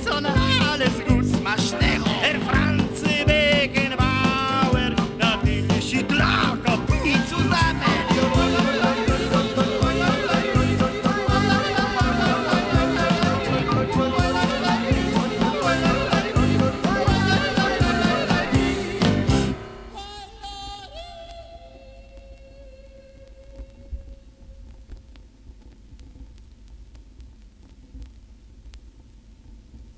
Sonne, alles gut.